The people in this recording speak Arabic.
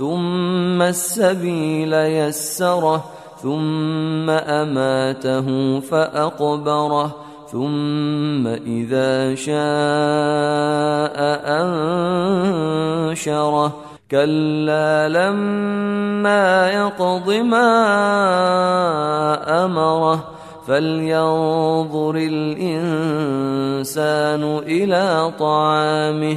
ثم السبيل يسره ثم أماته فأقبره ثم إذا شاء أنشره. كلا لما يقض ما أمره فلينظر الإنسان إلى طعامه.